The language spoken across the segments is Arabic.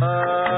Uh...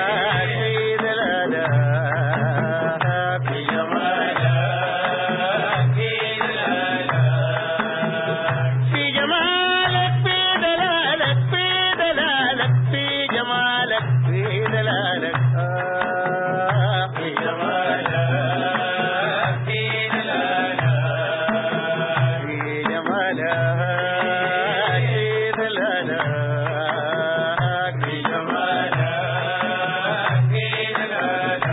في دلالك آه في في دلالك في جمالك في دلالك في جمالك في دلالك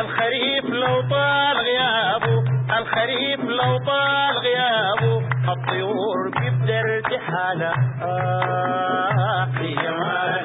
الخريف لو طال غيابه الخريف لو طال غيابه الطيور بيبدأ ارتحاله آه في جمالك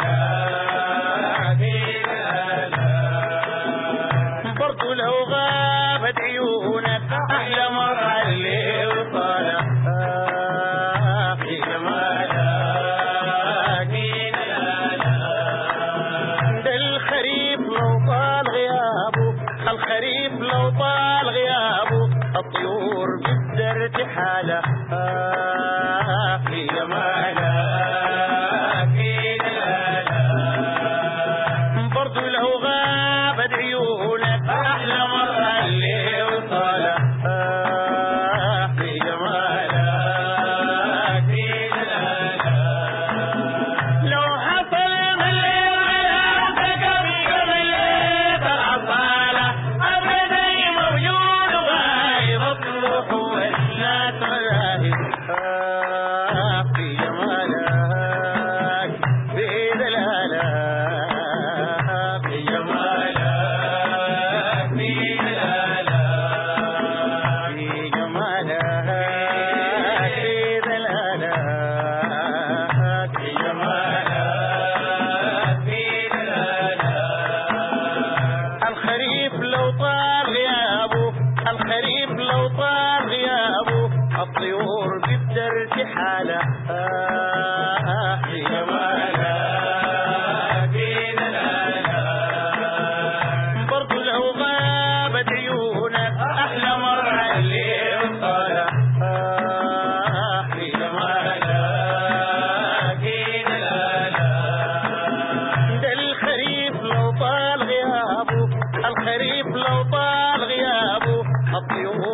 غريب لو طار غيابه الطيور بترجي حالها. جمالها لو غابت عيونك أحلى مرة اللي الخريف لو طال غيابه الخريف لو طال you